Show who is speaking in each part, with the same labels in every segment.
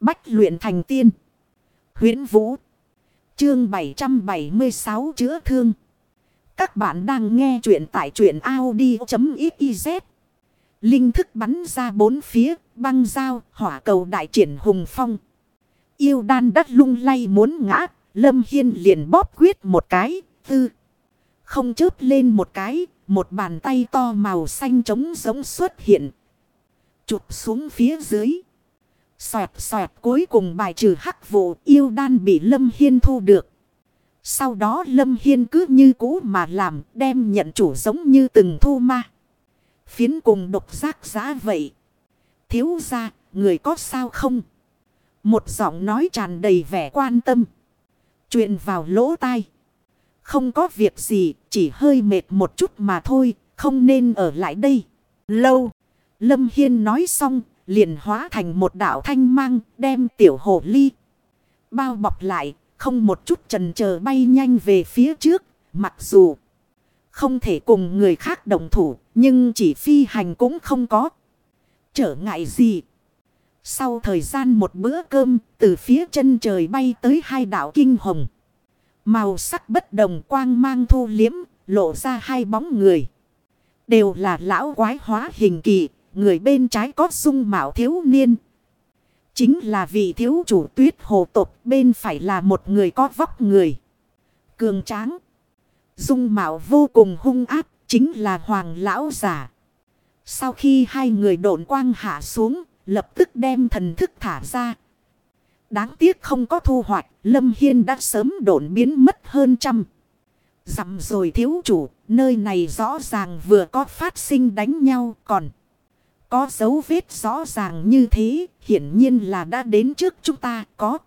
Speaker 1: Bách luyện thành tiên. huyễn Vũ. Chương 776 chữa thương. Các bạn đang nghe truyện tại truyện Audi.xyz. Linh thức bắn ra bốn phía, băng dao, hỏa cầu đại triển hùng phong. Yêu đan đắt lung lay muốn ngã, Lâm Hiên liền bóp quyết một cái, tư. Không chớp lên một cái, một bàn tay to màu xanh trống giống xuất hiện. Chụp xuống phía dưới. Xoẹt xoẹt cuối cùng bài trừ hắc vụ yêu đan bị Lâm Hiên thu được. Sau đó Lâm Hiên cứ như cũ mà làm đem nhận chủ giống như từng thu ma. Phiến cùng độc giác giá vậy. Thiếu ra, người có sao không? Một giọng nói tràn đầy vẻ quan tâm. Chuyện vào lỗ tai. Không có việc gì, chỉ hơi mệt một chút mà thôi, không nên ở lại đây. Lâu. Lâm Hiên nói xong, liền hóa thành một đạo thanh mang, đem tiểu hồ ly. Bao bọc lại, không một chút trần chờ bay nhanh về phía trước, mặc dù không thể cùng người khác đồng thủ, nhưng chỉ phi hành cũng không có trở ngại gì. Sau thời gian một bữa cơm, từ phía chân trời bay tới hai đạo kinh hồng. Màu sắc bất đồng quang mang thu liếm, lộ ra hai bóng người. Đều là lão quái hóa hình kỳ, người bên trái có dung mạo thiếu niên. Chính là vị thiếu chủ tuyết hồ tộc bên phải là một người có vóc người. Cường tráng. Dung mạo vô cùng hung áp chính là hoàng lão giả. Sau khi hai người độn quang hạ xuống, lập tức đem thần thức thả ra. Đáng tiếc không có thu hoạch, Lâm Hiên đã sớm độn biến mất hơn trăm. Dặm rồi thiếu chủ, nơi này rõ ràng vừa có phát sinh đánh nhau còn. Có dấu vết rõ ràng như thế, hiển nhiên là đã đến trước chúng ta có.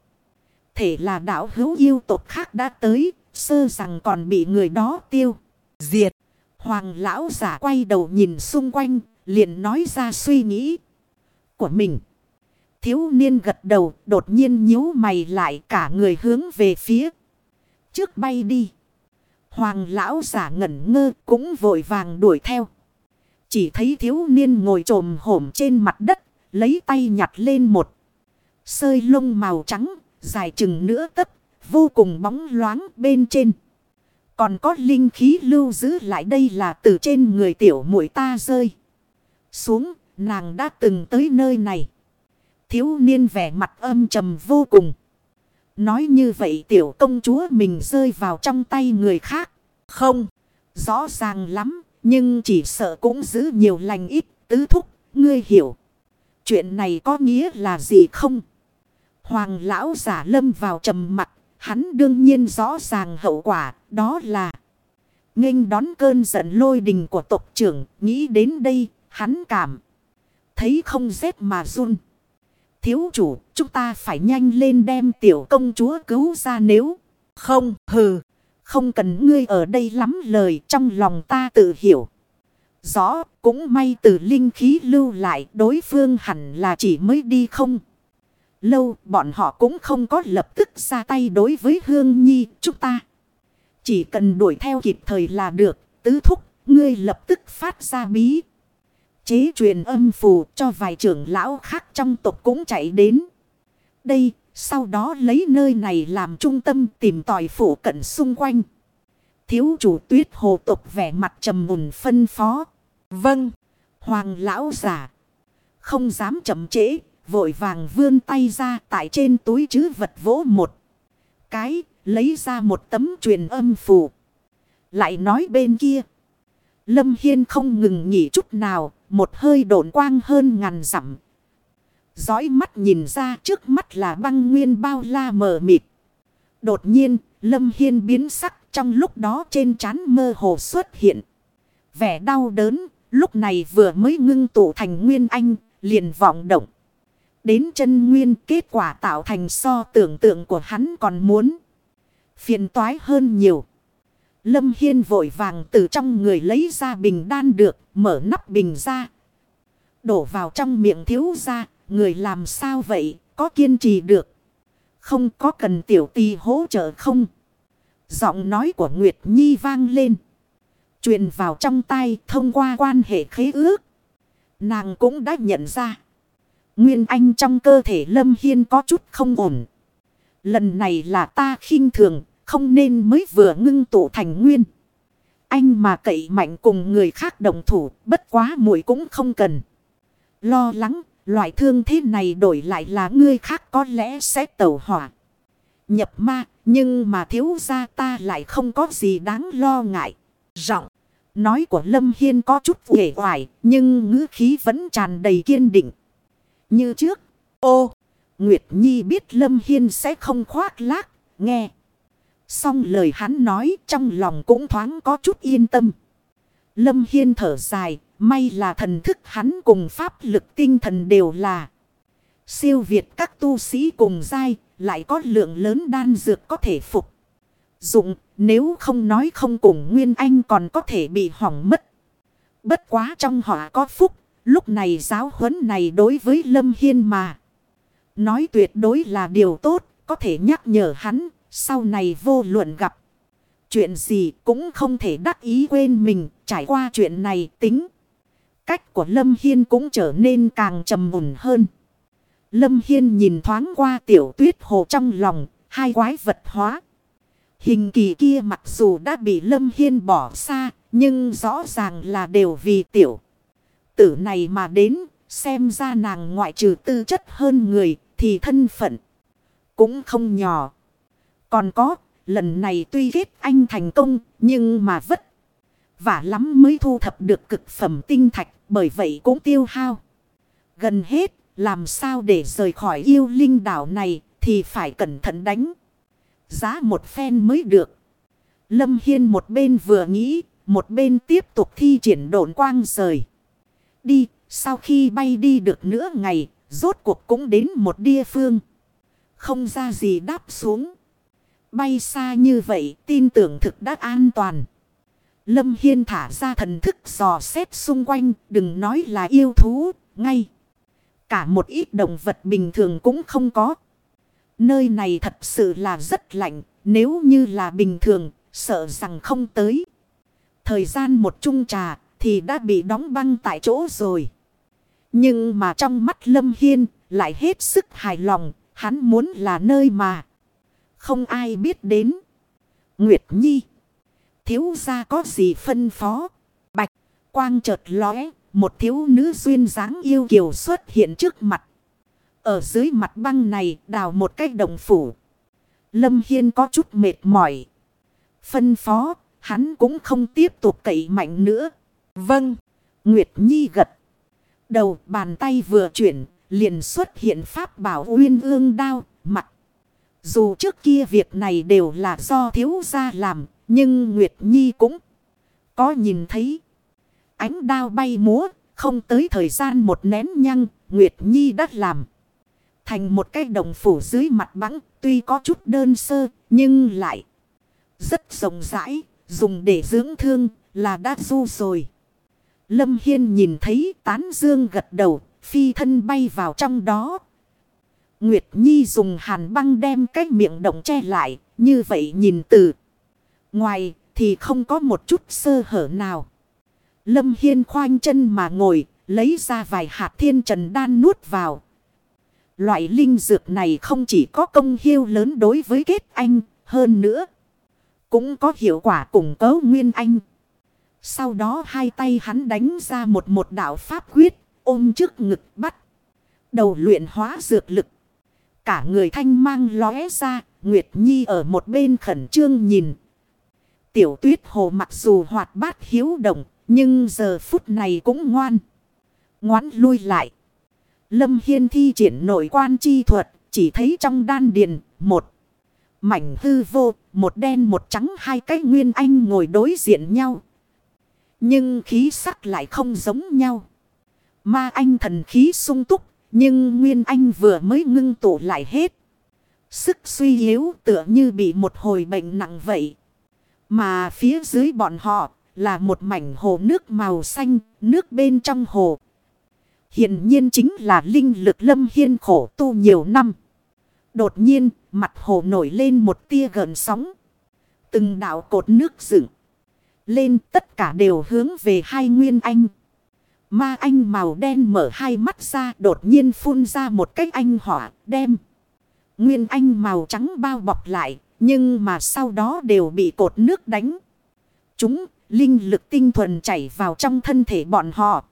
Speaker 1: Thể là đảo hữu yêu tộc khác đã tới, sơ rằng còn bị người đó tiêu, diệt. Hoàng lão giả quay đầu nhìn xung quanh, liền nói ra suy nghĩ của mình. Thiếu niên gật đầu, đột nhiên nhíu mày lại cả người hướng về phía. Trước bay đi. Hoàng lão giả ngẩn ngơ cũng vội vàng đuổi theo. Chỉ thấy thiếu niên ngồi trồm hổm trên mặt đất, lấy tay nhặt lên một. Sơi lông màu trắng, dài chừng nửa tấp, vô cùng bóng loáng bên trên. Còn có linh khí lưu giữ lại đây là từ trên người tiểu muội ta rơi. Xuống, nàng đã từng tới nơi này. Thiếu niên vẻ mặt âm trầm vô cùng. Nói như vậy tiểu công chúa mình rơi vào trong tay người khác. Không, rõ ràng lắm, nhưng chỉ sợ cũng giữ nhiều lành ít, tứ thúc, ngươi hiểu. Chuyện này có nghĩa là gì không? Hoàng lão giả lâm vào trầm mặt, hắn đương nhiên rõ ràng hậu quả, đó là nghênh đón cơn giận lôi đình của tộc trưởng, nghĩ đến đây, hắn cảm thấy không rét mà run. Thiếu chủ, chúng ta phải nhanh lên đem tiểu công chúa cứu ra nếu không, hừ. Không cần ngươi ở đây lắm lời, trong lòng ta tự hiểu. Rõ, cũng may từ linh khí lưu lại, đối phương hẳn là chỉ mới đi không. Lâu, bọn họ cũng không có lập tức ra tay đối với Hương Nhi, chúng ta. Chỉ cần đuổi theo kịp thời là được. Tứ thúc, ngươi lập tức phát ra bí. Chế truyền âm phù cho vài trưởng lão khác trong tộc cũng chạy đến. Đây sau đó lấy nơi này làm trung tâm tìm tòi phủ cận xung quanh. Thiếu chủ tuyết hồ tục vẻ mặt trầm mùn phân phó. Vâng, hoàng lão giả. Không dám chậm trễ, vội vàng vươn tay ra tại trên túi chứ vật vỗ một. Cái, lấy ra một tấm truyền âm phù. Lại nói bên kia. Lâm Hiên không ngừng nghỉ chút nào, một hơi độn quang hơn ngàn dặm Dõi mắt nhìn ra trước mắt là băng nguyên bao la mờ mịt. Đột nhiên, Lâm Hiên biến sắc trong lúc đó trên trán mơ hồ xuất hiện. Vẻ đau đớn, lúc này vừa mới ngưng tụ thành nguyên anh, liền vọng động. Đến chân nguyên kết quả tạo thành so tưởng tượng của hắn còn muốn. Phiền toái hơn nhiều. Lâm Hiên vội vàng từ trong người lấy ra bình đan được, mở nắp bình ra. Đổ vào trong miệng thiếu ra, Người làm sao vậy? Có kiên trì được? Không có cần tiểu tì hỗ trợ không? Giọng nói của Nguyệt Nhi vang lên. truyền vào trong tay thông qua quan hệ khế ước. Nàng cũng đã nhận ra. Nguyên Anh trong cơ thể Lâm Hiên có chút không ổn. Lần này là ta khinh thường, không nên mới vừa ngưng tụ thành Nguyên. Anh mà cậy mạnh cùng người khác đồng thủ, bất quá muội cũng không cần. Lo lắng, loại thương thế này đổi lại là ngươi khác có lẽ sẽ tẩu hỏa. Nhập ma, nhưng mà thiếu gia ta lại không có gì đáng lo ngại. Giọng nói của Lâm Hiên có chút uể oải, nhưng ngữ khí vẫn tràn đầy kiên định. Như trước, ô, Nguyệt Nhi biết Lâm Hiên sẽ không khoác lác, nghe. Xong lời hắn nói trong lòng cũng thoáng có chút yên tâm. Lâm Hiên thở dài, may là thần thức hắn cùng pháp lực tinh thần đều là. Siêu Việt các tu sĩ cùng giai, lại có lượng lớn đan dược có thể phục. Dụng, nếu không nói không cùng Nguyên Anh còn có thể bị hỏng mất. Bất quá trong họ có phúc, lúc này giáo huấn này đối với Lâm Hiên mà. Nói tuyệt đối là điều tốt, có thể nhắc nhở hắn, sau này vô luận gặp. Chuyện gì cũng không thể đắc ý quên mình, trải qua chuyện này tính. Cách của Lâm Hiên cũng trở nên càng trầm mùn hơn. Lâm Hiên nhìn thoáng qua tiểu tuyết hồ trong lòng, hai quái vật hóa. Hình kỳ kia mặc dù đã bị Lâm Hiên bỏ xa, nhưng rõ ràng là đều vì tiểu. Tử này mà đến, xem ra nàng ngoại trừ tư chất hơn người, thì thân phận cũng không nhỏ. Còn có, lần này tuy kết anh thành công, nhưng mà vất vả lắm mới thu thập được cực phẩm tinh thạch, bởi vậy cũng tiêu hao. Gần hết, làm sao để rời khỏi yêu linh đảo này thì phải cẩn thận đánh. Giá một phen mới được. Lâm Hiên một bên vừa nghĩ, một bên tiếp tục thi triển độn quang rời. Đi, sau khi bay đi được nửa ngày, rốt cuộc cũng đến một địa phương. Không ra gì đáp xuống. Bay xa như vậy, tin tưởng thực đã an toàn. Lâm Hiên thả ra thần thức dò xét xung quanh, đừng nói là yêu thú, ngay. Cả một ít động vật bình thường cũng không có. Nơi này thật sự là rất lạnh, nếu như là bình thường, sợ rằng không tới. Thời gian một chung trà thì đã bị đóng băng tại chỗ rồi. Nhưng mà trong mắt Lâm Hiên lại hết sức hài lòng, hắn muốn là nơi mà không ai biết đến. Nguyệt Nhi, thiếu gia có gì phân phó? Bạch, quang chợt lóe, một thiếu nữ duyên dáng yêu kiều xuất hiện trước mặt. Ở dưới mặt băng này đào một cái đồng phủ. Lâm Hiên có chút mệt mỏi. Phân phó, hắn cũng không tiếp tục cậy mạnh nữa. Vâng, Nguyệt Nhi gật. Đầu bàn tay vừa chuyển, liền xuất hiện pháp bảo uyên ương đao, mặt. Dù trước kia việc này đều là do thiếu gia làm, nhưng Nguyệt Nhi cũng có nhìn thấy. Ánh đao bay múa, không tới thời gian một nén nhăng, Nguyệt Nhi đã làm. Thành một cái đồng phủ dưới mặt bắn, tuy có chút đơn sơ, nhưng lại rất rộng rãi, dùng để dưỡng thương, là đã du rồi. Lâm Hiên nhìn thấy tán dương gật đầu, phi thân bay vào trong đó. Nguyệt Nhi dùng hàn băng đem cái miệng động che lại, như vậy nhìn từ ngoài thì không có một chút sơ hở nào. Lâm Hiên khoanh chân mà ngồi, lấy ra vài hạt thiên trần đan nuốt vào. Loại linh dược này không chỉ có công hiệu lớn đối với kết anh, hơn nữa. Cũng có hiệu quả củng cấu nguyên anh. Sau đó hai tay hắn đánh ra một một đạo pháp quyết, ôm trước ngực bắt. Đầu luyện hóa dược lực. Cả người thanh mang lóe ra, Nguyệt Nhi ở một bên khẩn trương nhìn. Tiểu tuyết hồ mặc dù hoạt bát hiếu động, nhưng giờ phút này cũng ngoan. Ngoãn lui lại. Lâm Hiên thi triển nội quan chi thuật, chỉ thấy trong đan điền, một mảnh hư vô, một đen một trắng hai cái nguyên anh ngồi đối diện nhau. Nhưng khí sắc lại không giống nhau. Ma anh thần khí sung túc, nhưng nguyên anh vừa mới ngưng tụ lại hết. Sức suy yếu tựa như bị một hồi bệnh nặng vậy. Mà phía dưới bọn họ là một mảnh hồ nước màu xanh, nước bên trong hồ. Hiện nhiên chính là linh lực lâm hiên khổ tu nhiều năm. Đột nhiên, mặt hồ nổi lên một tia gần sóng. Từng đạo cột nước dựng. Lên tất cả đều hướng về hai nguyên anh. Ma anh màu đen mở hai mắt ra đột nhiên phun ra một cách anh hỏa đem. Nguyên anh màu trắng bao bọc lại. Nhưng mà sau đó đều bị cột nước đánh. Chúng linh lực tinh thuần chảy vào trong thân thể bọn họ.